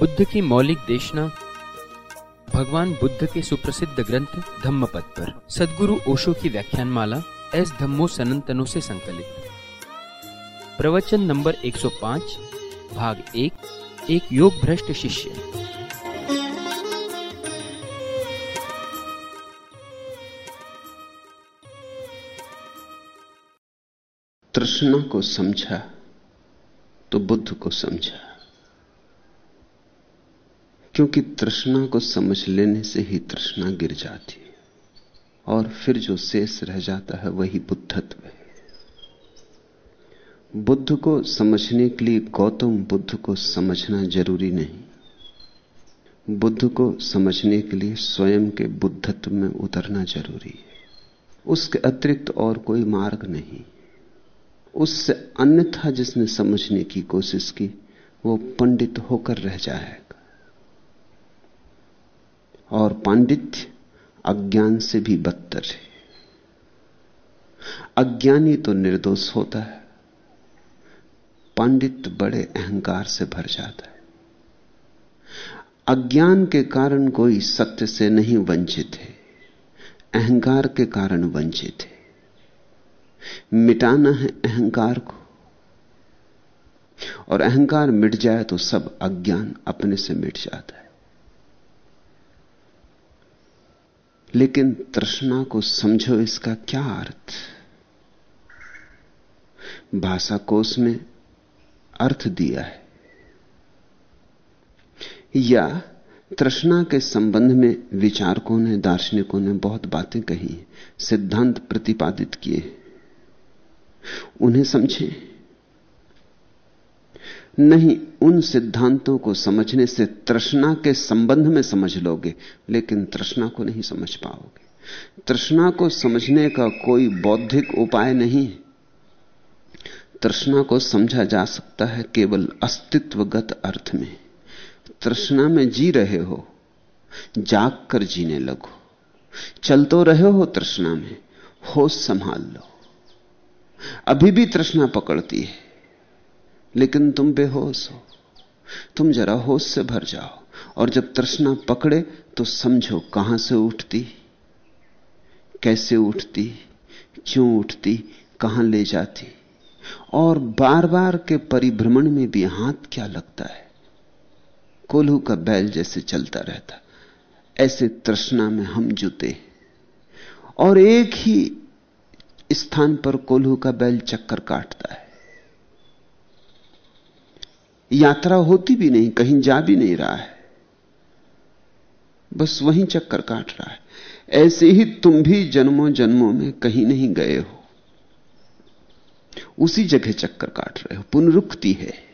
बुद्ध की मौलिक देशना, भगवान बुद्ध के सुप्रसिद्ध ग्रंथ धम्मपद पर। सदगुरु ओशो की व्याख्यान माला एस धम्मो सनंतनों से संकलित। प्रवचन नंबर 105 भाग एक एक योग भ्रष्ट शिष्य। तृष्णा को समझा तो बुद्ध को समझा। क्योंकि तृष्णा को समझ लेने से ही तृष्णा गिर जाती है। और फिर जो शेष रह जाता है वही बुद्धत्व है। बुद्ध को समझने के लिए गौतम बुद्ध को समझना ज़रूरी नहीं। बुद्ध को समझने के लिए स्वयं के बुद्धत्व में उतरना ज़रूरी है। उसके अतिरिक्त और कोई मार्ग नहीं। उससे अन्यथा जिसने समझने की कोशिश की, वो पंडित होकर रह जाएगा और पांडित्य अज्ञान से भी बदतर है। अज्ञानी तो निर्दोष होता है। पांडित्य बड़े अहंकार से भर जाता है। अज्ञान के कारण कोई सत्य से नहीं वंचित है। अहंकार के कारण वंचित है। मिटाना है अहंकार को। और अहंकार मिट जाए तो सब अज्ञान अपने से मिट जाता है। लेकिन तृष्णा को समझो इसका क्या अर्थ? भाषा कोश में अर्थ दिया है। या तृष्णा के संबंध में विचारकों ने, दार्शनिकों ने बहुत बातें कही, सिद्धांत प्रतिपादित किए। उन्हें समझें। नहीं, उन सिद्धांतों को समझने से तृष्णा के संबंध में समझ लोगे, लेकिन तृष्णा को नहीं समझ पाओगे। तृष्णा को समझने का कोई बौद्धिक उपाय नहीं तृष्णा को समझा जा सकता है केवल अस्तित्वगत अर्थ में। तृष्णा में जी रहे हो जाग कर जीने लगो। चल तो रहे हो तृष्णा में, होश संभाल लो। अभी भी तृष्णा पकड़ती है। लेकिन तुम बेहोश हो। तुम जरा होश से भर जाओ और जब तृष्णा पकड़े तो समझो कहाँ से उठती, कैसे उठती, क्यों उठती, कहाँ ले जाती। और बार बार के परिभ्रमण में भी हाथ क्या लगता है? कोल्हू का बैल जैसे चलता रहता। ऐसे तृष्णा में हम जुते। और एक ही स्थान पर कोल्हू का बैल चक्कर काटता है। यात्रा होती भी नहीं, कहीं जा भी नहीं रहा है। बस वहीं चक्कर काट रहा है। ऐसे ही तुम भी जन्मों जन्मों में कहीं नहीं गए हो। उसी जगह चक्कर काट रहे हो, पुनरुक्ति है।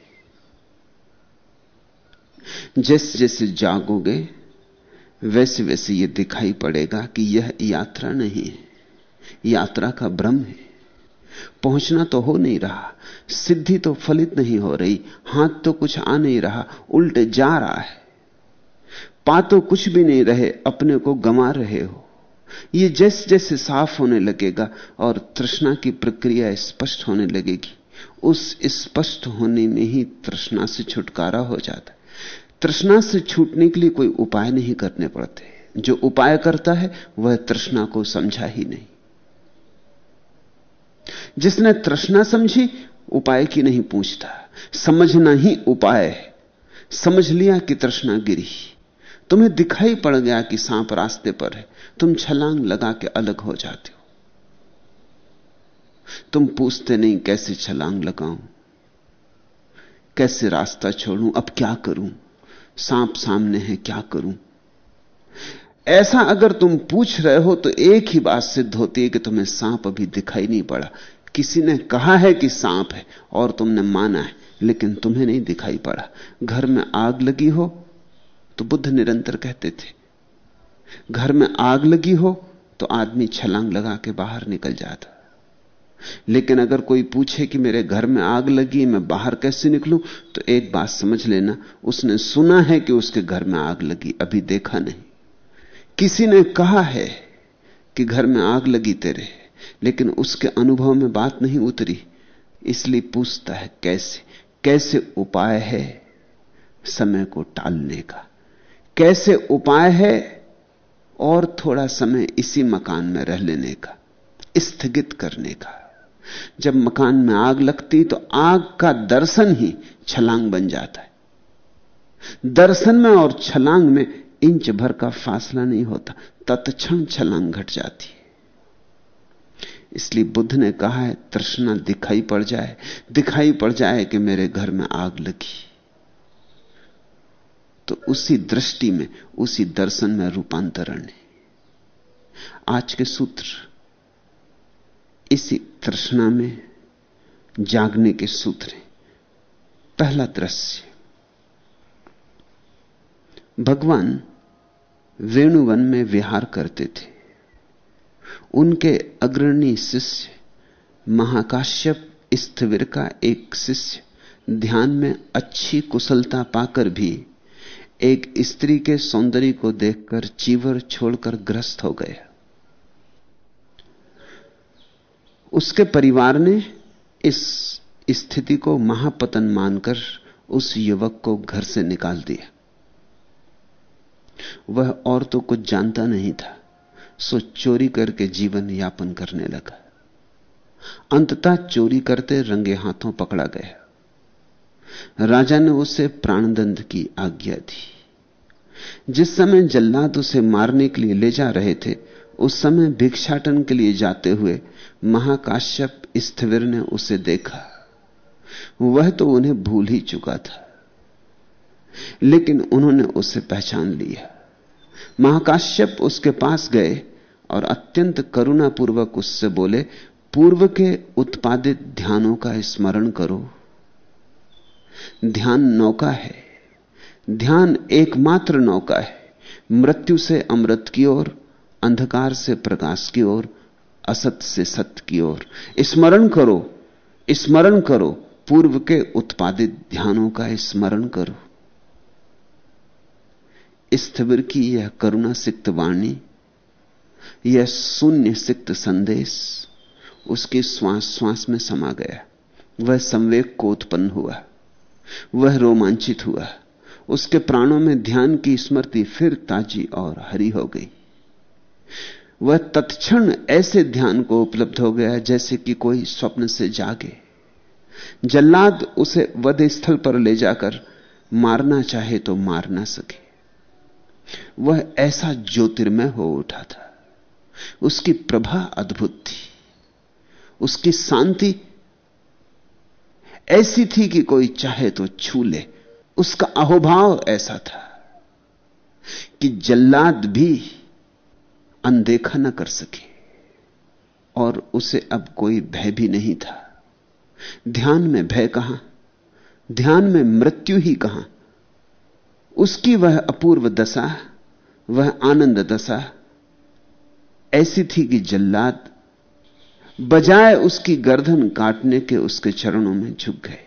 जैसे जैसे जागोगे वैसे वैसे यह दिखाई पड़ेगा कि यह यात्रा नहीं है, यात्रा का भ्रम है। पहुँचना तो हो नहीं रहा, सिद्धि तो फलित नहीं हो रही, हाथ तो कुछ आ नहीं रहा, उल्टे जा रहा है। पा तो कुछ भी नहीं रहे, अपने को गमा रहे हो। ये जैसे जैसे साफ़ होने लगेगा और तृष्णा की प्रक्रिया स्पष्ट होने लगेगी, उस स्पष्ट होने में ही तृष्णा से छुटकारा हो जाता तृष्णा से छूटने के लिए कोई उपाय नहीं करने पड़ते। जो उपाय करता है, वह तृष्णा को समझा ही नहीं। जिसने तृष्णा समझी, उपाय की नहीं पूछता। समझना ही उपाय है। समझ लिया कि तृष्णा गिरी। तुम्हें दिखाई पड़ गया कि सांप रास्ते पर है। तुम छलांग लगा के अलग हो जाते हो। तुम पूछते नहीं कैसे छलांग लगाऊँ। कैसे रास्ता छोड़ूं, अब क्या करूँ? सांप सामने है, क्या करूँ? ऐसा अगर तुम पूछ रहे हो तो एक ही बात सिद्ध होती है कि तुम्हें सांप अभी दिखाई नहीं पड़ा। किसी ने कहा है कि सांप है और तुमने माना है, लेकिन तुम्हें नहीं दिखाई पड़ा। घर में आग लगी हो तो बुद्ध निरंतर कहते थे। घर में आग लगी हो तो आदमी छलांग लगा के बाहर निकल जाता। लेकिन अगर कोई पूछे कि मेरे घर में आग लगी मैं बाहर कैसे निकलूं तो एक बात समझ लेना, उसने सुना है कि उसके घर में आग लगी, अभी देखा नहीं। किसी ने कहा है कि घर में आग लगी तेरे, लेकिन उसके अनुभव में बात नहीं उतरी। इसलिए पूछता है, कैसे कैसे उपाय है समय को टालने का? कैसे उपाय है और थोड़ा समय इसी मकान में रह लेने का, स्थगित करने का? जब मकान में आग लगती तो आग का दर्शन ही छलांग बन जाता है। दर्शन में और छलांग में इंच भर का फासला नहीं होता, तत्क्षण छलांग घट जाती है। इसलिए बुद्ध ने कहा है, तृष्णा दिखाई पड़ जाए, दिखाई पड़ जाए कि मेरे घर में आग लगी। तो उसी दृष्टि में, उसी दर्शन में रूपांतरण है। आज के सूत्र, इसी तृष्णा में जागने के सूत्र हैं। पहला दृश्य, भगवान वेणुवन में विहार करते थे। उनके अग्रणी शिष्य महाकाश्यप स्थविर का एक शिष्य ध्यान में अच्छी कुशलता पाकर भी एक स्त्री के सौंदर्य को देखकर चीवर छोड़कर ग्रस्त हो गया। उसके परिवार ने इस स्थिति को महापतन मानकर उस युवक को घर से निकाल दिया। वह और तो कुछ जानता नहीं था। सो चोरी करके जीवन यापन करने लगा। अंततः चोरी करते रंगे हाथों पकड़ा गया। राजा ने उसे प्राणदंड की आज्ञा दी। जिस समय जल्लाद उसे मारने के लिए ले जा रहे थे, उस समय भिक्षाटन के लिए जाते हुए महाकाश्यप स्थविर ने उसे देखा। वह तो उन्हें भूल ही चुका था। लेकिन उन्होंने उसे पहचान लिया। महाकाश्यप उसके पास गए और अत्यंत करुणापूर्वक उससे बोले, पूर्व के उत्पादित ध्यानों का स्मरण करो। ध्यान नौका है। ध्यान एकमात्र नौका है। मृत्यु से अमृत की ओर, अंधकार से प्रकाश की ओर, असत से सत्य की ओर। स्मरण करो स्मरण करो, पूर्व के उत्पादित ध्यानों का स्मरण करो। स्थविर की यह करुणा सिक्त वाणी, यह शून्य सिक्त संदेश, उसके श्वास श्वास में समा गया। वह संवेग को उत्पन्न हुआ, वह रोमांचित हुआ। उसके प्राणों में ध्यान की स्मृति फिर ताजी और हरी हो गई। वह तत्क्षण ऐसे ध्यान को उपलब्ध हो गया जैसे कि कोई स्वप्न से जागे। जल्लाद उसे वध स्थल पर ले जाकर मारना चाहे तो मार ना सके। वह ऐसा ज्योतिर्मय हो उठा था। उसकी प्रभा अद्भुत थी। उसकी शांति ऐसी थी कि कोई चाहे तो छू ले। उसका अहोभाव ऐसा था कि जल्लाद भी अनदेखा न कर सके और उसे अब कोई भय भी नहीं था। ध्यान में भय कहाँ? ध्यान में मृत्यु ही कहाँ? उसकी वह अपूर्व दशा, वह आनंद दशा ऐसी थी कि जल्लाद बजाय उसकी गर्दन काटने के उसके चरणों में झुक गए।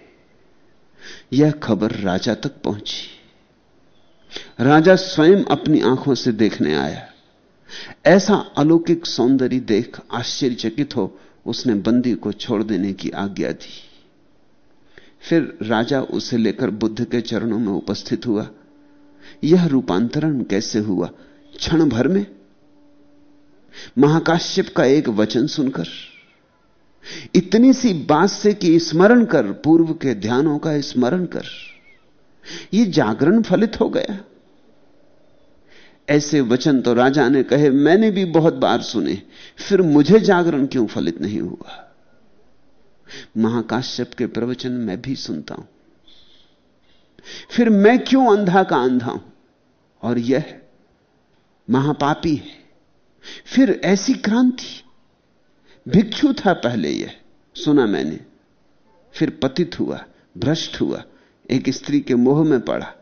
यह खबर राजा तक पहुँची। राजा स्वयं अपनी आँखों से देखने आया। ऐसा अलौकिक सौंदर्य देख आश्चर्यचकित हो उसने बंदी को छोड़ देने की आज्ञा दी। फिर राजा उसे लेकर बुद्ध के चरणों में उपस्थित हुआ। यह रूपांतरण कैसे हुआ? क्षण भर में? महाकाश्यप का एक वचन सुनकर, इतनी सी बात से कि स्मरण कर, पूर्व के ध्यानों का स्मरण कर यह जागरण फलित हो गया। ऐसे वचन तो राजा ने कहे, मैंने भी बहुत बार सुने, फिर मुझे जागरण क्यों फलित नहीं हुआ? महाकाश्यप के प्रवचन मैं भी सुनता हूँ। फिर मैं क्यों अंधा का अंधा हूँ? और यह महापापी है। फिर ऐसी क्रांति। भिक्षु था पहले यह, सुना मैंने। फिर पतित हुआ, भ्रष्ट हुआ, एक स्त्री के मोह में पड़ा।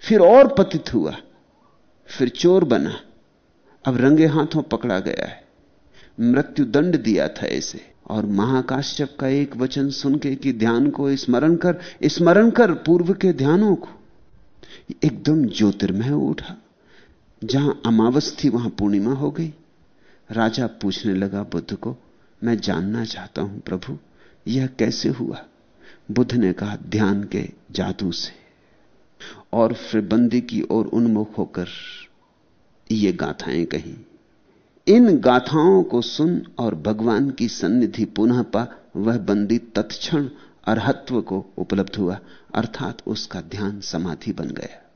फिर और पतित हुआ, फिर चोर बना। अब रंगे हाथों पकड़ा गया है। मृत्यु दंड दिया था इसे। और महाकाश्यप का एक वचन सुन के कि ध्यान को स्मरण कर स्मरण कर पूर्व के ध्यानों को, एकदम ज्योतिर्मय उठा। जहाँ अमावस थी वहाँ पूर्णिमा हो गई। राजा पूछने लगा बुद्ध को, मैं जानना चाहता हूँ प्रभु, यह कैसे हुआ? बुद्ध ने कहा, ध्यान के जादू से। और फिर बंदी की ओर उन्मुख होकर ये गाथाएँ कही। इन गाथाओं को सुन और भगवान की सन्निधि पुनः पा, वह बंदी तत्क्षण अरहत्व को उपलब्ध हुआ, अर्थात उसका ध्यान समाधि बन गया।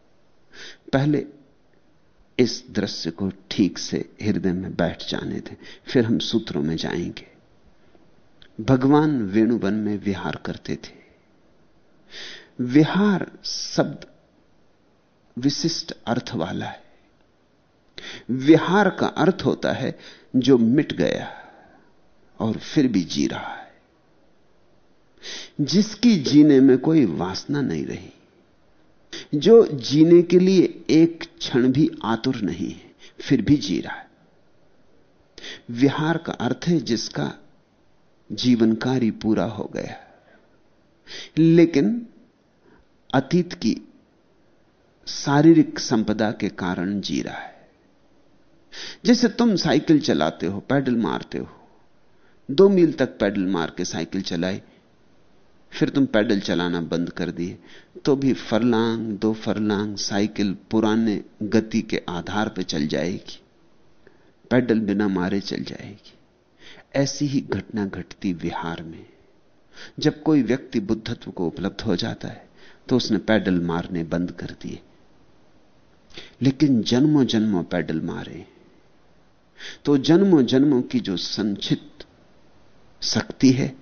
पहले इस दृश्य को ठीक से हृदय में बैठ जाने दें, फिर हम सूत्रों में जाएँगे। भगवान वेणुवन में विहार करते थे। विहार शब्द विशिष्ट अर्थ वाला है। विहार का अर्थ होता है जो मिट गया और फिर भी जी रहा है। जिसकी जीने में कोई वासना नहीं रही, जो जीने के लिए एक क्षण भी आतुर नहीं है, फिर भी जी रहा है। विहार का अर्थ है जिसका जीवन कार्य पूरा हो गया। लेकिन अतीत की शारीरिक संपदा के कारण जी रहा है। जैसे तुम साइकिल चलाते हो, पैडल मारते हो, दो मील तक पैडल मार के साइकिल चलाई फिर तुम पैडल चलाना बंद कर दिए तो भी फरलांग, दो फरलांग साइकिल पुराने गति के आधार पर चल जाएगी। पैडल बिना मारे चल जाएगी। ऐसी ही घटना घटती विहार में। जब कोई व्यक्ति बुद्धत्व को उपलब्ध हो जाता है तो उसने पैडल मारने बंद कर दिए। लेकिन जन्मों जन्मों पैडल मारे। तो जन्मों जन्मों की जो संचित शक्ति है,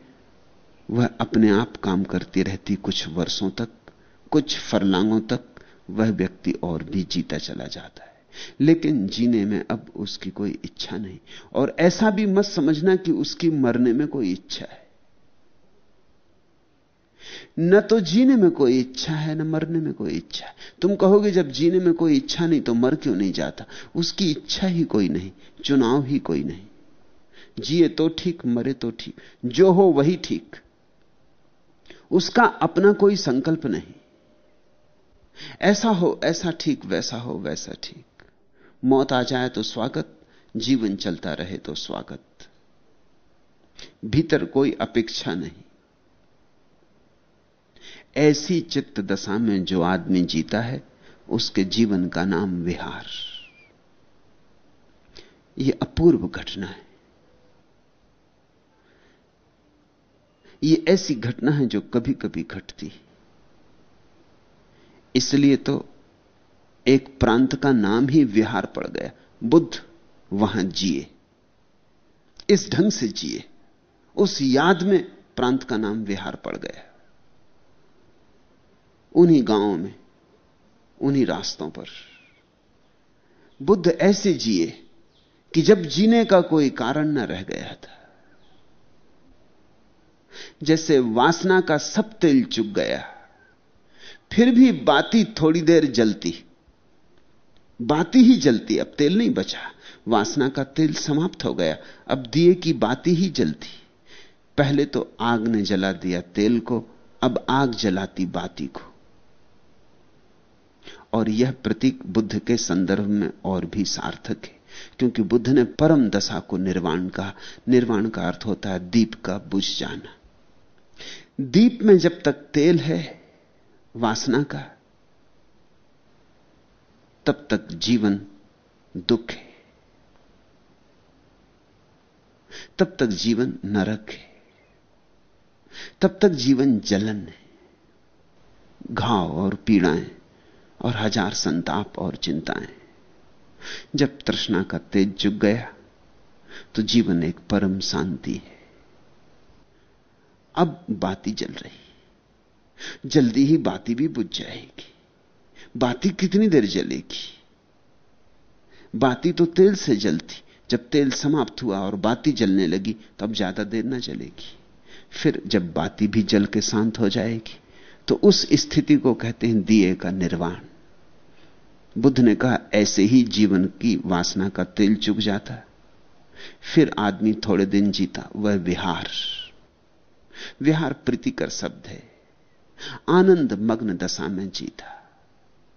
वह अपने आप काम करती रहती कुछ वर्षों तक, कुछ फरलांगों तक, वह व्यक्ति और भी जीता चला जाता है। लेकिन जीने में अब उसकी कोई इच्छा नहीं। और ऐसा भी मत समझना कि उसकी मरने में कोई इच्छा है। न तो जीने में कोई इच्छा है, न मरने में कोई इच्छा है। तुम कहोगे, जब जीने में कोई इच्छा नहीं तो मर क्यों नहीं जाता? उसकी इच्छा ही कोई नहीं, चुनाव ही कोई नहीं। जिए तो ठीक, मरे तो ठीक, जो हो वही ठीक। उसका अपना कोई संकल्प नहीं। ऐसा हो, ऐसा ठीक, वैसा हो, वैसा ठीक। मौत आ जाए तो स्वागत, जीवन चलता रहे तो स्वागत। भीतर कोई अपेक्षा नहीं। ऐसी चित्त दशा में जो आदमी जीता है, उसके जीवन का नाम विहार। यह अपूर्व घटना है। यह ऐसी घटना है जो कभी कभी घटती इसलिए तो एक प्रांत का नाम ही विहार पड़ गया। बुद्ध वहाँ जिए। इस ढंग से जिए। उस याद में प्रांत का नाम विहार पड़ गया। उन्हीं गाँवों में, उन्हीं रास्तों पर। बुद्ध ऐसे जिए कि जब जीने का कोई कारण न रह गया था, जैसे वासना का सब तेल चुक गया, फिर भी बाती थोड़ी देर जलती। बाती ही जलती, अब तेल नहीं बचा। वासना का तेल समाप्त हो गया, अब दिए की बाती ही जलती। पहले तो आग ने जला दिया तेल को, अब आग जलाती बाती को। और यह प्रतीक बुद्ध के संदर्भ में और भी सार्थक है, क्योंकि बुद्ध ने परम दशा को निर्वाण कहा। निर्वाण का अर्थ होता है दीप का बुझ जाना। दीप में जब तक तेल है, वासना का, तब तक जीवन दुख है। तब तक जीवन नरक है। तब तक जीवन जलन है। घाव और पीड़ाएँ और हज़ार संताप और चिंताएँ। जब तृष्णा का तेज जुग गया तो जीवन एक परम शांति है। अब बाती जल रही। जल्दी ही बाती भी बुझ जाएगी। बाती कितनी देर जलेगी? बाती तो तेल से जलती। जब तेल समाप्त हुआ और बाती जलने लगी तो अब ज़्यादा देर ना जलेगी। फिर जब बाती भी जल के शांत हो जाएगी तो उस स्थिति को कहते हैं दिए का निर्वाण। बुद्ध ने कहा, ऐसे ही जीवन की वासना का तेल चुक जाता फिर आदमी थोड़े दिन जीता, वह विहार। विहार प्रीतिकर शब्द है। आनंद मग्न दशा में जीता।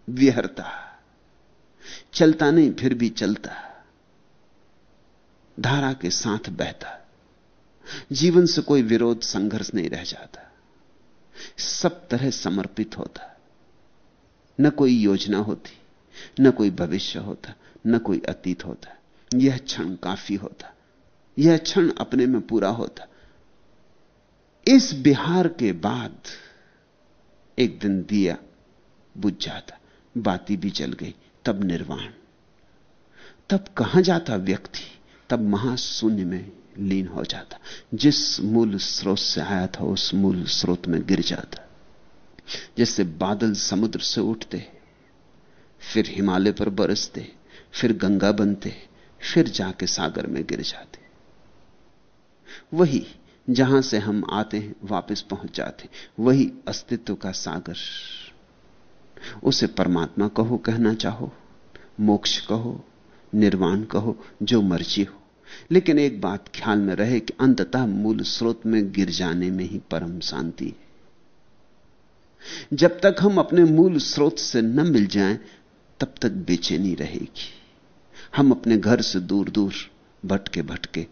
विहरता। चलता नहीं, फिर भी चलता। धारा के साथ बहता। जीवन से कोई विरोध, संघर्ष नहीं रह जाता। सब तरह समर्पित होता। न कोई योजना होती, न कोई भविष्य होता, न कोई अतीत होता। यह क्षण काफ़ी होता। यह क्षण अपने में पूरा होता। इस बिहार के बाद एक दिन दिया बुझ जाता, बाती भी जल गई, तब निर्वाण। तब कहाँ जाता व्यक्ति? तब महाशून्य में लीन हो जाता। जिस मूल स्रोत से आया था, उस मूल स्रोत में गिर जाता। जैसे बादल समुद्र से उठते फिर हिमालय पर बरसते फिर गंगा बनते फिर जाके सागर में गिर जाते वही जहाँ से हम आते हैं, वापस पहुँच जाते वही अस्तित्व का सागर। उसे परमात्मा कहो, कहना चाहो, मोक्ष कहो, निर्वाण कहो, जो मर्ज़ी हो। लेकिन एक बात ख्याल में रहे कि अंततः मूल स्रोत में गिर जाने में ही परम शांति है। जब तक हम अपने मूल स्रोत से न मिल जाएँ, तब तक बेचैनी रहेगी। हम अपने घर से दूर दूर भटके भटके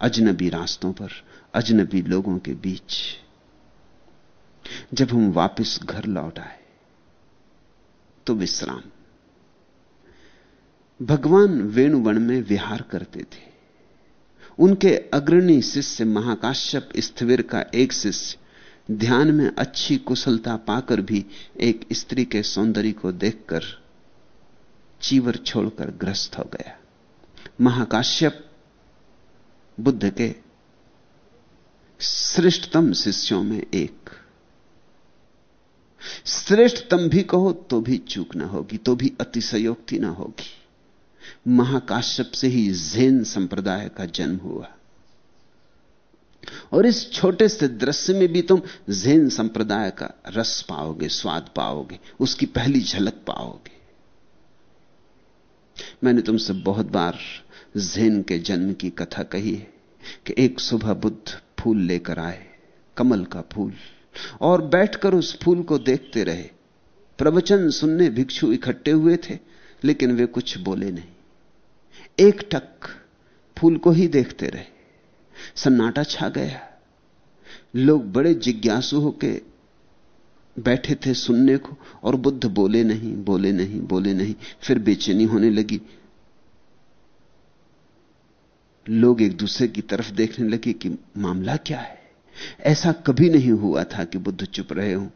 अजनबी रास्तों पर, अजनबी लोगों के बीच, जब हम वापस घर लौट आए तो विश्राम। भगवान वेणुवन में विहार करते थे। उनके अग्रणी शिष्य महाकाश्यप स्थिविर का एक शिष्य ध्यान में अच्छी कुशलता पाकर भी एक स्त्री के सौंदर्य को देखकर चीवर छोड़कर ग्रस्त हो गया। महाकाश्यप बुद्ध के श्रेष्ठतम शिष्यों में एक। श्रेष्ठतम भी कहो तो भी चूक ना होगी तो भी अतिशयोक्ति ना होगी। महाकाश्यप से ही जैन संप्रदाय का जन्म हुआ। और इस छोटे से दृश्य में भी तुम जैन संप्रदाय का रस पाओगे, स्वाद पाओगे, उसकी पहली झलक पाओगे। मैंने तुमसे बहुत बार जैन के जन्म की कथा कही है कि एक सुबह बुद्ध फूल लेकर आए, कमल का फूल, और बैठकर उस फूल को देखते रहे। प्रवचन सुनने भिक्षु इकट्ठे हुए थे, लेकिन वे कुछ बोले नहीं। एक टक फूल को ही देखते रहे। सन्नाटा छा गया। लोग बड़े जिज्ञासु होके बैठे थे सुनने को, और बुद्ध बोले नहीं बोले नहीं बोले नहीं। फिर बेचैनी होने लगी। लोग एक दूसरे की तरफ़ देखने लगे कि मामला क्या है? ऐसा कभी नहीं हुआ था कि बुद्ध चुप रहे हो।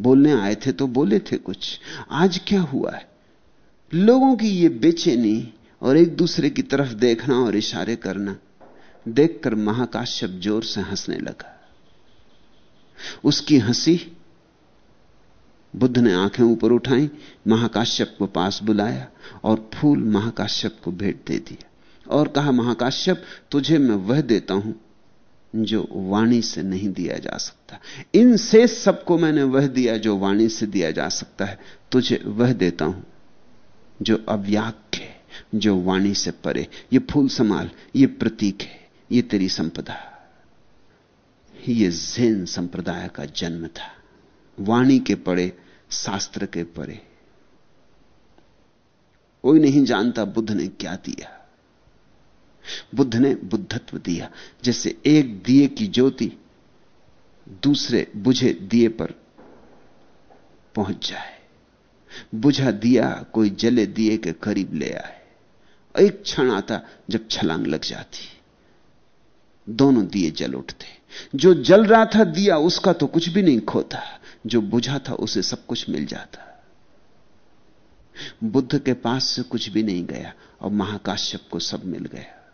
बोलने आए थे तो बोले थे कुछ। आज क्या हुआ है? लोगों की यह बेचैनी और एक दूसरे की तरफ़ देखना और इशारे करना, देखकर महाकाश्यप ज़ोर से हंसने लगा। उसकी हँसी बुद्ध ने आँखें ऊपर उठाई, महाकाश्यप को पास बुलाया और फूल महाकाश्यप को भेंट दे दिया और कहा, महाकाश्यप, तुझे मैं वह देता हूँ जो वाणी से नहीं दिया जा सकता। इन से सबको मैंने वह दिया जो वाणी से दिया जा सकता है। तुझे वह देता हूँ जो अव्याख्य है। जो वाणी से परे। ये फूल समाल ये प्रतीक है, ये तेरी संपदा। ये जैन संप्रदाय का जन्म था। वाणी के पड़े शास्त्र के परे। कोई नहीं जानता बुद्ध ने क्या दिया। बुद्ध ने बुद्धत्व दिया। जैसे एक दिए की ज्योति दूसरे बुझे दिए पर पहुँच जाए। बुझा दिया, कोई जले दिए के करीब ले आए। एक क्षण आता जब छलांग लग जाती। दोनों दिए जल उठते। जो जल रहा था दिया, उसका तो कुछ भी नहीं खोता। जो बुझा था, उसे सब कुछ मिल जाता। बुद्ध के पास से कुछ भी नहीं गया और महाकाश्यप को सब मिल गया।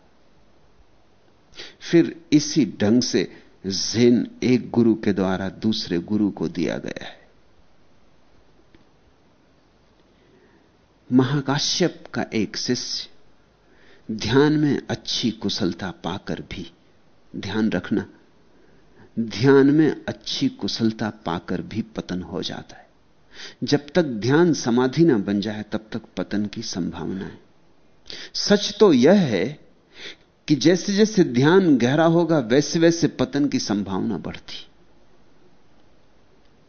फिर इसी ढंग से जैन एक गुरु के द्वारा दूसरे गुरु को दिया गया है। महाकाश्यप का एक शिष्य ध्यान में अच्छी कुशलता पाकर भी ध्यान रखना। ध्यान में अच्छी कुशलता पाकर भी पतन हो जाता है। जब तक ध्यान समाधि ना बन जाए, तब तक पतन की संभावना है। सच तो यह है कि जैसे जैसे ध्यान गहरा होगा वैसे वैसे पतन की संभावना बढ़ती।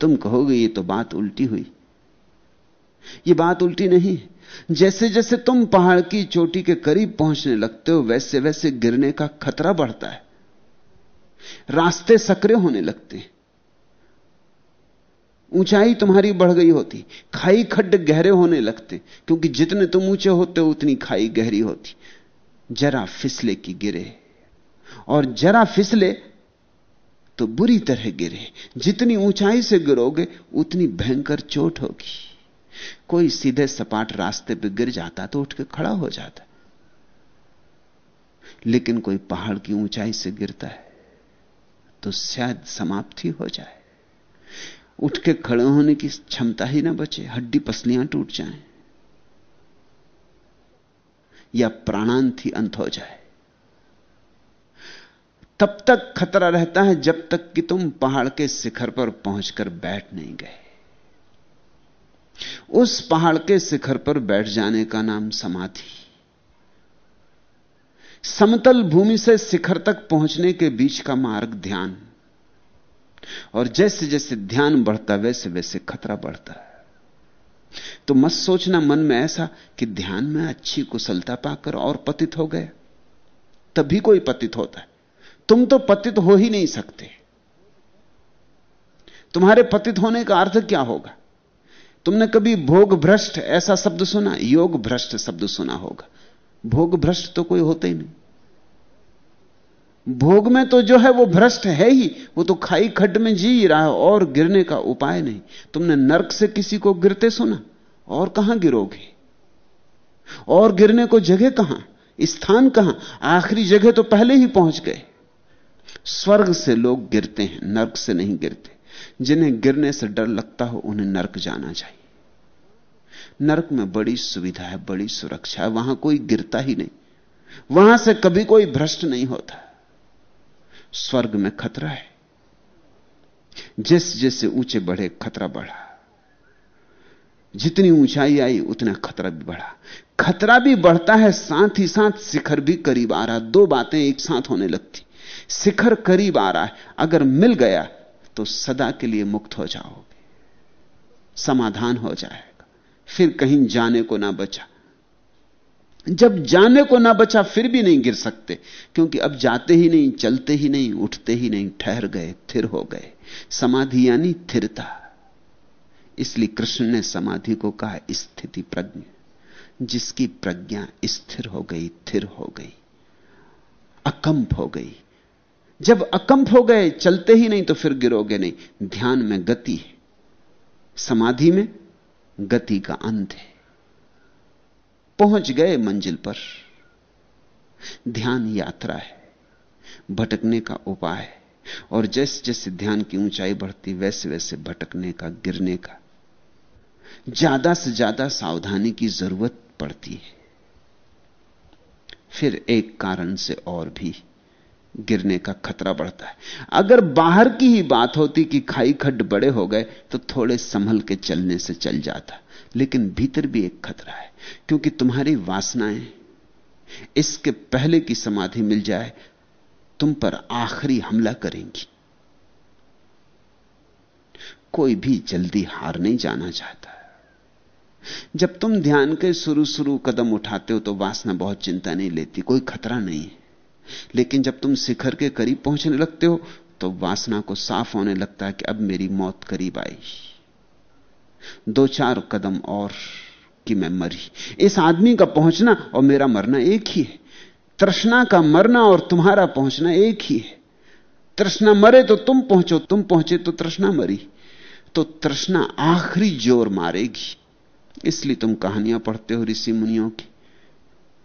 तुम कहोगे, ये तो बात उल्टी हुई। ये बात उल्टी नहीं। जैसे जैसे तुम पहाड़ की चोटी के करीब पहुँचने लगते हो वैसे वैसे गिरने का खतरा बढ़ता है। रास्ते सक्रिय होने लगते हैं। ऊंचाई तुम्हारी बढ़ गई होती, खाई खड्ड गहरे होने लगते, क्योंकि जितने तुम ऊँचे होते हो, उतनी खाई गहरी होती। जरा फिसले की गिरे। और जरा फिसले तो बुरी तरह गिरे। जितनी ऊंचाई से गिरोगे, उतनी भयंकर चोट होगी। कोई सीधे सपाट रास्ते पर गिर जाता तो उठ के खड़ा हो जाता। लेकिन कोई पहाड़ की ऊंचाई से गिरता है तो शायद समाप्ति हो जाए। उठ के खड़े होने की क्षमता ही ना बचे, हड्डी पसलियाँ टूट जाएँ, या प्राणांत ही अंत हो जाए। तब तक खतरा रहता है जब तक कि तुम पहाड़ के शिखर पर पहुंचकर बैठ नहीं गए। उस पहाड़ के शिखर पर बैठ जाने का नाम समाधि। समतल भूमि से शिखर तक पहुँचने के बीच का मार्ग ध्यान। और जैसे जैसे ध्यान बढ़ता, वैसे वैसे खतरा बढ़ता है। तो मत सोचना मन में ऐसा कि ध्यान में अच्छी कुशलता पाकर और पतित हो गए। तभी कोई पतित होता है। तुम तो पतित हो ही नहीं सकते। तुम्हारे पतित होने का अर्थ क्या होगा? तुमने कभी भोग भ्रष्ट ऐसा शब्द सुना? योग भ्रष्ट शब्द सुना होगा। भोग भ्रष्ट तो कोई होता ही नहीं। भोग में तो जो है वो भ्रष्ट है ही, वो तो खाई खड्ड में जी रहा है और गिरने का उपाय नहीं। तुमने नरक से किसी को गिरते सुना? और कहाँ गिरोगे? और गिरने को जगह कहाँ? स्थान कहाँ? आखिरी जगह तो पहले ही पहुँच गए। स्वर्ग से लोग गिरते हैं, नर्क से नहीं गिरते। जिन्हें गिरने से डर लगता हो, उन्हें नरक जाना चाहिए। नरक में बड़ी सुविधा है, बड़ी सुरक्षा है, वहाँ कोई गिरता ही नहीं। वहाँ से कभी कोई भ्रष्ट नहीं होता। स्वर्ग में खतरा है। जैसे जैसे ऊँचे बढ़े, खतरा बढ़ा। जितनी ऊंचाई आई, उतना खतरा भी बढ़ा। खतरा भी बढ़ता है, साथ ही साथ शिखर भी करीब आ रहा। दो बातें एक साथ होने लगती। शिखर करीब आ रहा है। अगर मिल गया तो सदा के लिए मुक्त हो जाओगे। समाधान हो जाएगा। फिर कहीं जाने को ना बचा। जब जाने को ना बचा, फिर भी नहीं गिर सकते, क्योंकि अब जाते ही नहीं, चलते ही नहीं, उठते ही नहीं, ठहर गए, थिर हो गए। समाधि यानी थिरता। इसलिए कृष्ण ने समाधि को कहा, स्थिति प्रज्ञ। जिसकी प्रज्ञा स्थिर हो गई, थिर हो गई। अकंप हो गई। जब अकंप हो गए, चलते ही नहीं तो फिर गिरोगे नहीं। ध्यान में गति है। समाधि में गति का अंत है। पहुँच गए मंजिल पर। ध्यान यात्रा है। भटकने का उपाय है। और जैसे जैसे ध्यान की ऊंचाई बढ़ती वैसे वैसे भटकने का, गिरने का। ज़्यादा से ज़्यादा सावधानी की ज़रूरत पड़ती है। फिर एक कारण से और भी गिरने का खतरा बढ़ता है। अगर बाहर की ही बात होती कि खाई खड्ड बड़े हो गए तो थोड़े संभल के चलने से चल जाता। लेकिन भीतर भी एक खतरा है, क्योंकि तुम्हारी वासनाएँ इसके पहले की समाधि मिल जाए, तुम पर आखिरी हमला करेंगी। कोई भी जल्दी हार नहीं जाना चाहता। जब तुम ध्यान के शुरू शुरू कदम उठाते हो तो वासना बहुत चिंता नहीं लेती, कोई खतरा नहीं है। लेकिन जब तुम शिखर के करीब पहुँचने लगते हो तो वासना को साफ़ होने लगता है कि अब मेरी मौत करीब आई। दो चार कदम और कि मैं मरी। इस आदमी का पहुँचना और मेरा मरना एक ही है। तृष्णा का मरना और तुम्हारा पहुँचना एक ही है। तृष्णा मरे तो तुम पहुंचो, तुम पहुँचे तो तृष्णा मरी। तो तृष्णा आखिरी ज़ोर मारेगी। इसलिए तुम कहानियाँ पढ़ते हो ऋषि मुनियों की।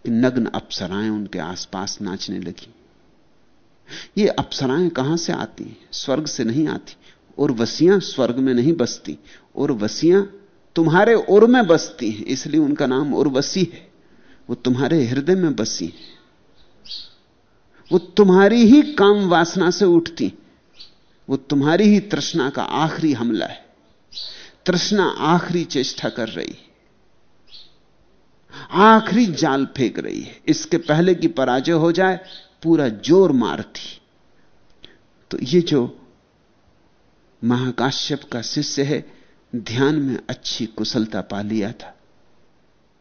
नग्न अप्सराएँ उनके आसपास नाचने लगी। ये अप्सराएँ कहाँ से आती? हैं स्वर्ग से नहीं आती। और वसियाँ स्वर्ग में नहीं बसती। और वसियाँ तुम्हारे उर में बसती हैं। इसलिए उनका नाम उर्वशी है। वो तुम्हारे हृदय में बसी है। वो तुम्हारी ही काम वासना से उठती वो तुम्हारी ही तृष्णा का आखिरी हमला है। तृष्णा आखिरी चेष्टा कर रही है। आखिरी जाल फेंक रही है। इसके पहले की पराजय हो जाए, पूरा ज़ोर मारती तो ये जो महाकाश्यप का शिष्य है, ध्यान में अच्छी कुशलता पा लिया था।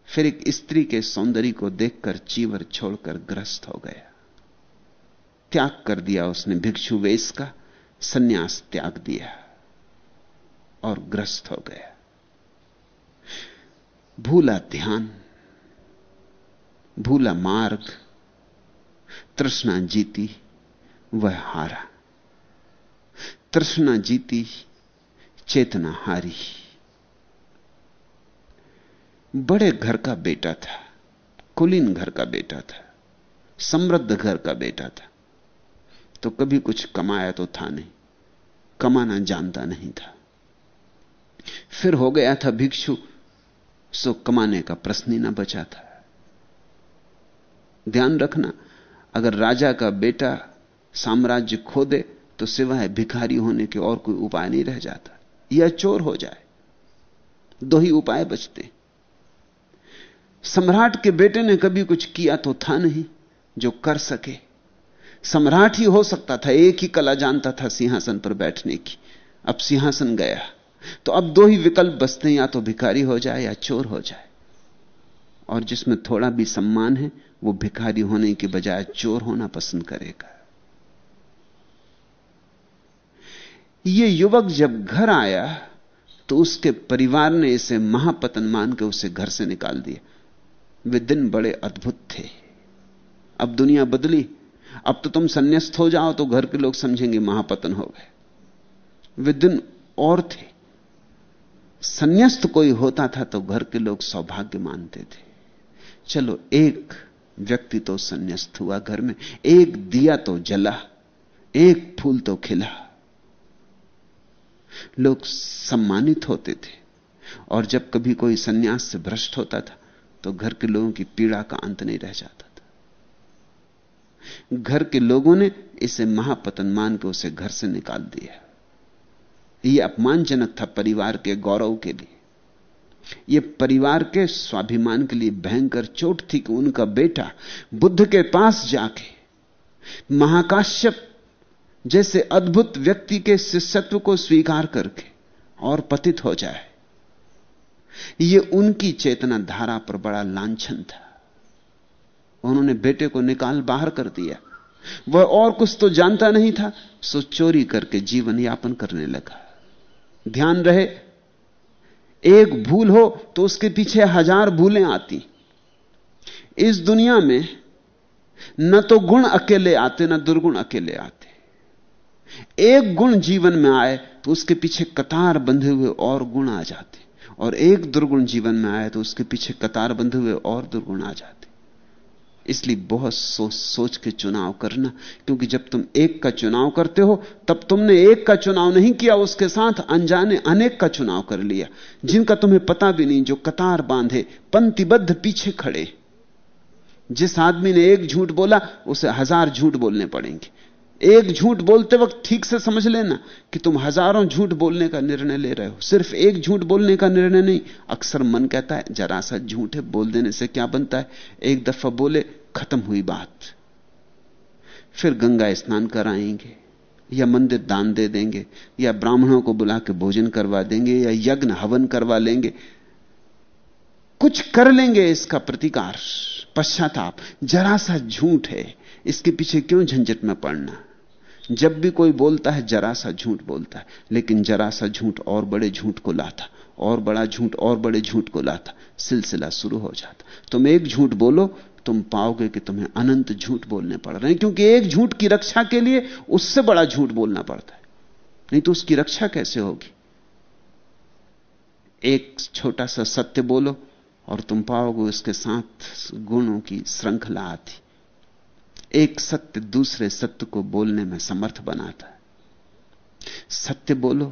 फिर एक स्त्री के सौंदर्य को देखकर चीवर छोड़कर ग्रस्त हो गया। त्याग कर दिया उसने भिक्षु वेश का सन्यास त्याग दिया और ग्रस्त हो गया। भूला ध्यान भूला मार्ग, तृष्णा जीती, वह हारा। तृष्णा जीती, चेतना हारी। बड़े घर का बेटा था, कुलीन घर का बेटा था, समृद्ध घर का बेटा था। तो कभी कुछ कमाया तो था नहीं, कमाना जानता नहीं था। फिर हो गया था भिक्षु, सो कमाने का प्रश्न ही ना बचा था। ध्यान रखना। अगर राजा का बेटा साम्राज्य खो दे तो सिवाय भिखारी होने के और कोई उपाय नहीं रह जाता। या चोर हो जाए। दो ही उपाय बचते। सम्राट के बेटे ने कभी कुछ किया तो था नहीं जो कर सके। सम्राट ही हो सकता था, एक ही कला जानता था सिंहासन पर बैठने की। अब सिंहासन गया तो अब दो ही विकल्प बचते हैं, या तो भिखारी हो जाए या चोर हो जाए। और जिसमें थोड़ा भी सम्मान है, वो भिखारी होने की बजाय चोर होना पसंद करेगा। ये युवक जब घर आया तो उसके परिवार ने इसे महापतन मान के उसे घर से निकाल दिया। वे दिन बड़े अद्भुत थे। अब दुनिया बदली। अब तो तुम संन्यास्त हो जाओ तो घर के लोग समझेंगे महापतन हो गए। वे दिन और थे। संन्यास्त कोई होता था तो घर के लोग सौभाग्य मानते थे। चलो, एक व्यक्ति तो संन्यास्त हुआ घर में, एक दिया तो जला, एक फूल तो खिला। लोग सम्मानित होते थे, और जब कभी कोई सन्यास से भ्रष्ट होता था तो घर के लोगों की पीड़ा का अंत नहीं रह जाता था। घर के लोगों ने इसे महापतन मान के उसे घर से निकाल दिया। यह अपमानजनक था परिवार के गौरव के लिए। यह परिवार के स्वाभिमान के लिए भयंकर चोट थी कि उनका बेटा बुद्ध के पास जाके महाकाश्यप जैसे अद्भुत व्यक्ति के शिष्यत्व को स्वीकार करके और पतित हो जाए। यह उनकी चेतना धारा पर बड़ा लांछन था। उन्होंने बेटे को निकाल बाहर कर दिया। वह और कुछ तो जानता नहीं था, सो चोरी करके जीवन यापन करने लगा। ध्यान रहे एक भूल हो तो उसके पीछे हज़ार भूलें आती। इस दुनिया में न तो गुण अकेले आते, न दुर्गुण अकेले आते। एक गुण जीवन में आए तो उसके पीछे कतार बंधे हुए और गुण आ जाते। और एक दुर्गुण जीवन में आए तो उसके पीछे कतार बंधे हुए और दुर्गुण आ जाते। इसलिए बहुत सोच सोच के चुनाव करना, क्योंकि जब तुम एक का चुनाव करते हो, तब तुमने एक का चुनाव नहीं किया, उसके साथ अनजाने अनेक का चुनाव कर लिया। जिनका तुम्हें पता भी नहीं, जो कतार बांधे, पंक्तिबद्ध पीछे खड़े। जिस आदमी ने एक झूठ बोला, उसे हज़ार झूठ बोलने पड़ेंगे। एक झूठ बोलते वक्त ठीक से समझ लेना कि तुम हज़ारों झूठ बोलने का निर्णय ले रहे हो। सिर्फ़ एक झूठ बोलने का निर्णय नहीं, अक्सर मन कहता है, जरा सा झूठ है, बोल देने से क्या बनता है? एक दफ़ा बोले, खत्म हुई बात। फिर गंगा स्नान कराएँगे या मंदिर दान दे देंगे, या ब्राह्मणों को बुला के भोजन करवा देंगे, या यज्ञ हवन करवा लेंगे। कुछ कर लेंगे इसका प्रतिकार। पश्चाताप, जरा सा झूठ है, इसके पीछे क्यों झंझट में पड़ना? जब भी कोई बोलता है, जरा सा झूठ बोलता है, लेकिन जरा सा झूठ और बड़े झूठ को लाता, और बड़ा झूठ और बड़े झूठ को लाता, सिलसिला शुरू हो जाता। तुम एक झूठ बोलो, तुम पाओगे कि तुम्हें अनंत झूठ बोलने पड़ रहे हैं, क्योंकि एक झूठ की रक्षा के लिए उससे बड़ा झूठ बोलना पड़ता है। नहीं तो उसकी रक्षा कैसे होगी? एक छोटा सा सत्य बोलो, और तुम पाओगे उसके साथ गुणों की श्रृंखला आती। एक सत्य दूसरे सत्य को बोलने में समर्थ बनाता है। सत्य बोलो,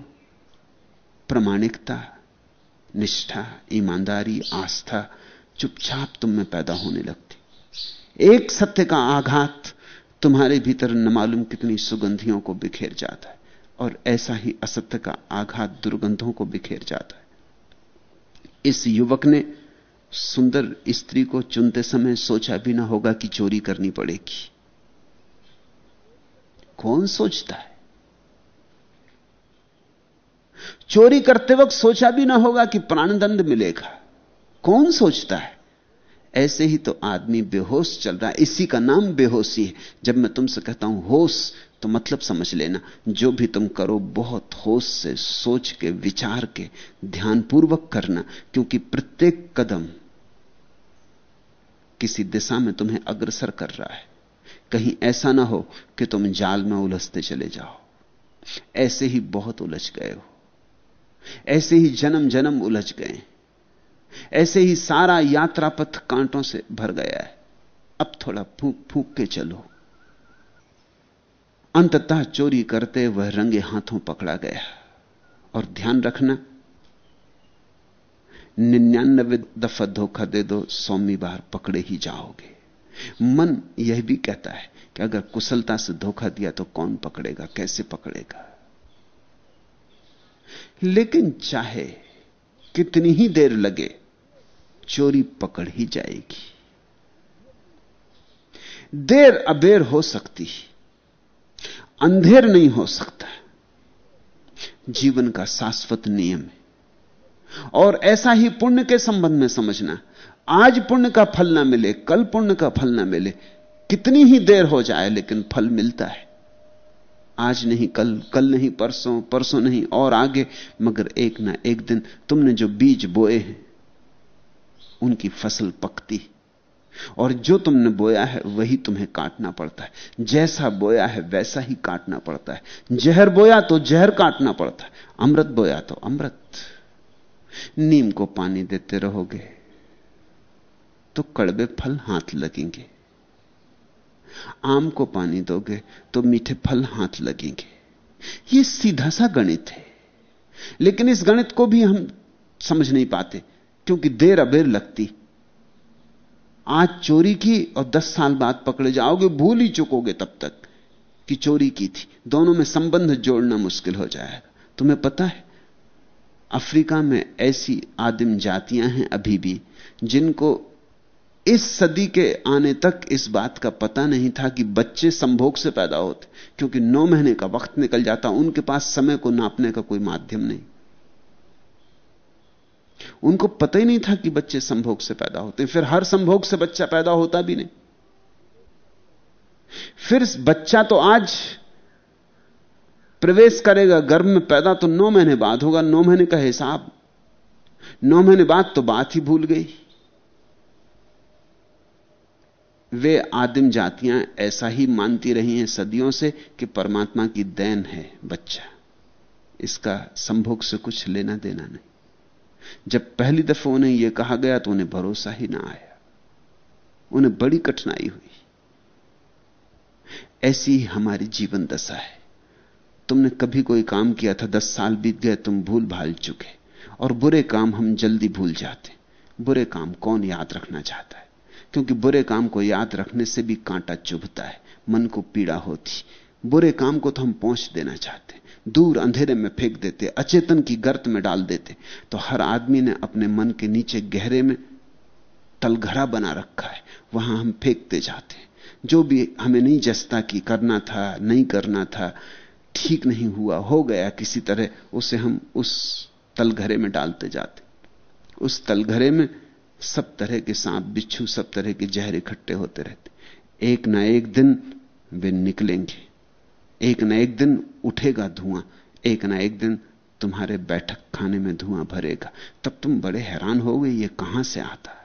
प्रामाणिकता, निष्ठा, ईमानदारी, आस्था, चुपचाप तुम में पैदा होने लगती। एक सत्य का आघात तुम्हारे भीतर न मालूम कितनी सुगंधियों को बिखेर जाता है और ऐसा ही असत्य का आघात दुर्गंधों को बिखेर जाता है। इस युवक ने सुंदर स्त्री को चुनते समय सोचा भी ना होगा कि चोरी करनी पड़ेगी। कौन सोचता है? चोरी करते वक्त सोचा भी ना होगा कि प्राणदंड मिलेगा। कौन सोचता है? ऐसे ही तो आदमी बेहोश चल रहा है। इसी का नाम बेहोशी है। जब मैं तुमसे कहता हूँ, होश तो मतलब समझ लेना, जो भी तुम करो, बहुत होश से सोच के, विचार के ध्यानपूर्वक करना, क्योंकि प्रत्येक कदम किसी दिशा में तुम्हें अग्रसर कर रहा है। कहीं ऐसा ना हो कि तुम जाल में उलझते चले जाओ। ऐसे ही बहुत उलझ गए हो। ऐसे ही जन्म जन्म उलझ गए ऐसे ही सारा यात्रा पथ कांटों से भर गया है। अब थोड़ा फूक फूक के चलो। अंततः चोरी करते वह रंगे हाथों पकड़ा गया। और ध्यान रखना निन्यानबे दफ़ा धोखा दे दो सौमी बार पकड़े ही जाओगे। मन यह भी कहता है कि अगर कुशलता से धोखा दिया तो कौन पकड़ेगा, कैसे पकड़ेगा? लेकिन चाहे कितनी ही देर लगे, चोरी पकड़ ही जाएगी। देर अबेर हो सकती, अंधेर नहीं हो सकता। जीवन का शाश्वत नियम है। और ऐसा ही पुण्य के संबंध में समझना। आज पुण्य का फल ना मिले, कल पुण्य का फल ना मिले। कितनी ही देर हो जाए, लेकिन फल मिलता है। आज नहीं, कल कल नहीं, परसों परसों नहीं, और आगे, मगर एक ना एक दिन तुमने जो बीज बोए हैं, उनकी फ़सल पकती। और जो तुमने बोया है, वही तुम्हें काटना पड़ता है। जैसा बोया है, वैसा ही काटना पड़ता है। जहर बोया तो जहर काटना पड़ता है। अमृत बोया तो अमृत। नीम को पानी देते रहोगे तो कड़वे फल हाथ लगेंगे। आम को पानी दोगे तो मीठे फल हाथ लगेंगे। यह सीधा सा गणित है। लेकिन इस गणित को भी हम समझ नहीं पाते, क्योंकि देर अबेर लगती। आज चोरी की और दस साल बाद पकड़े जाओगे, भूल ही चुकोगे तब तक कि चोरी की थी। दोनों में संबंध जोड़ना मुश्किल हो जाएगा। तुम्हें पता है अफ्रीका में ऐसी आदिम जातियाँ हैं अभी भी, जिनको इस सदी के आने तक इस बात का पता नहीं था कि बच्चे संभोग से पैदा होते, क्योंकि नौ महीने का वक्त निकल जाता, उनके पास समय को नापने का कोई माध्यम नहीं। उनको पता ही नहीं था कि बच्चे संभोग से पैदा होते फिर हर संभोग से बच्चा पैदा होता भी नहीं। फिर बच्चा तो आज प्रवेश करेगा, गर्भ में पैदा तो नौ महीने बाद होगा, नौ महीने का हिसाब। नौ महीने बाद तो बात ही भूल गई। वे आदिम जातियाँ ऐसा ही मानती रही हैं सदियों से कि परमात्मा की देन है, बच्चा। इसका संभोग से कुछ लेना देना नहीं। जब पहली दफ़ा उन्हें यह कहा गया तो उन्हें भरोसा ही ना आया। उन्हें बड़ी कठिनाई हुई। ऐसी हमारी जीवन दशा है। तुमने कभी कोई काम किया था, दस साल बीत गए, तुम भूल भाल चुके। और बुरे काम हम जल्दी भूल जाते। बुरे काम कौन याद रखना चाहता है? क्योंकि बुरे काम को याद रखने से भी कांटा चुभता है, मन को पीड़ा होती। बुरे काम को तो हम पहुँच देना चाहते। दूर अंधेरे में फेंक देते, अचेतन की गर्त में डाल देते। तो हर आदमी ने अपने मन के नीचे गहरे में तलघरा बना रखा है। वहाँ हम फेंकते जाते जो भी हमें नहीं जसता कि करना था, नहीं करना था ठीक नहीं हुआ, हो गया किसी तरह, उसे हम उस तलघरे में डालते जाते। उस तलघरे में सब तरह के सांप, बिच्छू सब तरह के जहर इकट्ठे होते रहते। एक ना एक दिन वे निकलेंगे। एक ना एक दिन उठेगा धुआँ। एक ना एक दिन तुम्हारे बैठक खाने में धुआँ भरेगा। तब तुम बड़े हैरान हो गए, ये कहाँ से आता?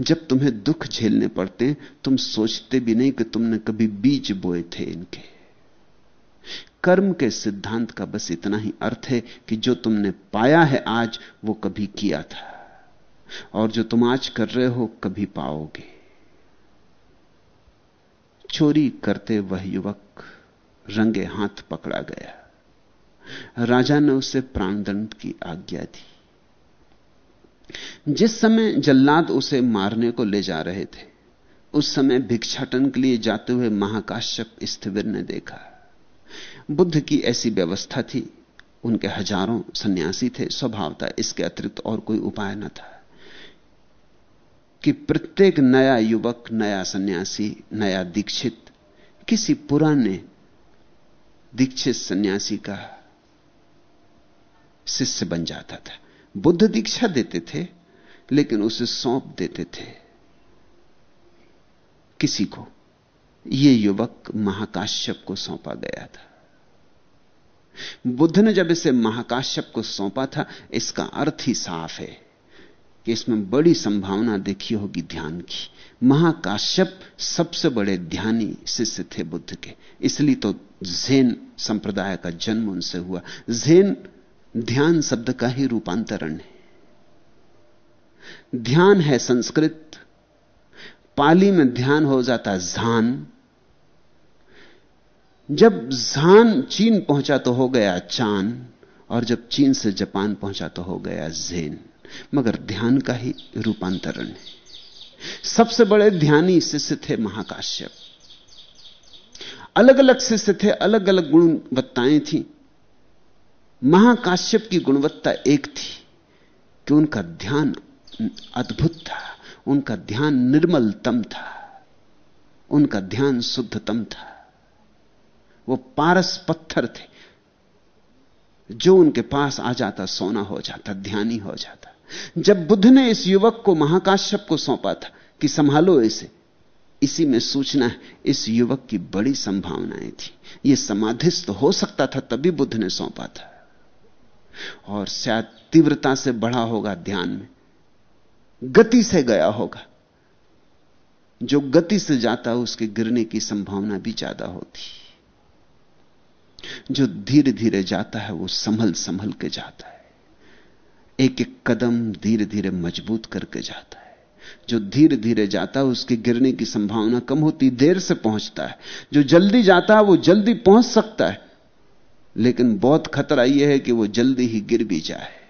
जब तुम्हें दुख झेलने पड़ते तुम सोचते भी नहीं कि तुमने कभी बीज बोए थे इनके। कर्म के सिद्धांत का बस इतना ही अर्थ है कि जो तुमने पाया है आज, वो कभी किया था। और जो तुम आज कर रहे हो, कभी पाओगे। चोरी करते वह युवक रंगे हाथ पकड़ा गया। राजा ने उसे प्राणदंड की आज्ञा दी। जिस समय जल्लाद उसे मारने को ले जा रहे थे, उस समय भिक्षाटन के लिए जाते हुए महाकाश्यप स्थिविर ने देखा। बुद्ध की ऐसी व्यवस्था थी। उनके हज़ारों सन्यासी थे। स्वभाव था इसके अतिरिक्त और कोई उपाय न था कि प्रत्येक नया युवक, नया सन्यासी, नया दीक्षित, किसी पुराने दीक्षित सन्यासी का शिष्य बन जाता था। बुद्ध दीक्षा देते थे, लेकिन उसे सौंप देते थे किसी को। यह युवक महाकाश्यप को सौंपा गया था। बुद्ध ने जब इसे महाकाश्यप को सौंपा था, इसका अर्थ ही साफ़ है कि इसमें बड़ी संभावना देखी होगी ध्यान की। महाकाश्यप सबसे बड़े ध्यानी शिष्य थे बुद्ध के। इसलिए तो जैन संप्रदाय का जन्म उनसे हुआ। जैन ध्यान शब्द का ही रूपांतरण है। ध्यान है संस्कृत। पाली में ध्यान हो जाता झान। जब झान चीन पहुँचा तो हो गया चाँद और जब चीन से जापान पहुँचा तो हो गया जेन। मगर ध्यान का ही रूपांतरण है। सबसे बड़े ध्यानी शिष्य थे महाकाश्यप। अलग अलग शिष्य थे अलग अलग गुणवत्ताएँ थी। महाकाश्यप की गुणवत्ता एक थी कि उनका ध्यान अद्भुत था, उनका ध्यान निर्मलतम था, उनका ध्यान शुद्धतम था। वो पारस पत्थर थे। जो उनके पास आ जाता, सोना हो जाता, ध्यानी हो जाता। जब बुद्ध ने इस युवक को महाकाश्यप को सौंपा था कि संभालो इसे, इसी में सूचना है, इस युवक की बड़ी संभावनाएँ थी। यह समाधिस्थ हो सकता था, तभी बुद्ध ने सौंपा था। और शायद तीव्रता से बढ़ा होगा ध्यान में। गति से गया होगा। जो गति से जाता, उसके गिरने की संभावना भी ज़्यादा होती। जो धीरे धीरे जाता है, वो संभल संभल के जाता है। एक एक कदम धीरे धीरे मज़बूत करके जाता है। जो धीरे धीरे जाता है, उसके गिरने की संभावना कम होती, देर से पहुँचता है। जो जल्दी जाता है, वो जल्दी पहुँच सकता है। लेकिन बहुत खतरा यह है कि वो जल्दी ही गिर भी जाए।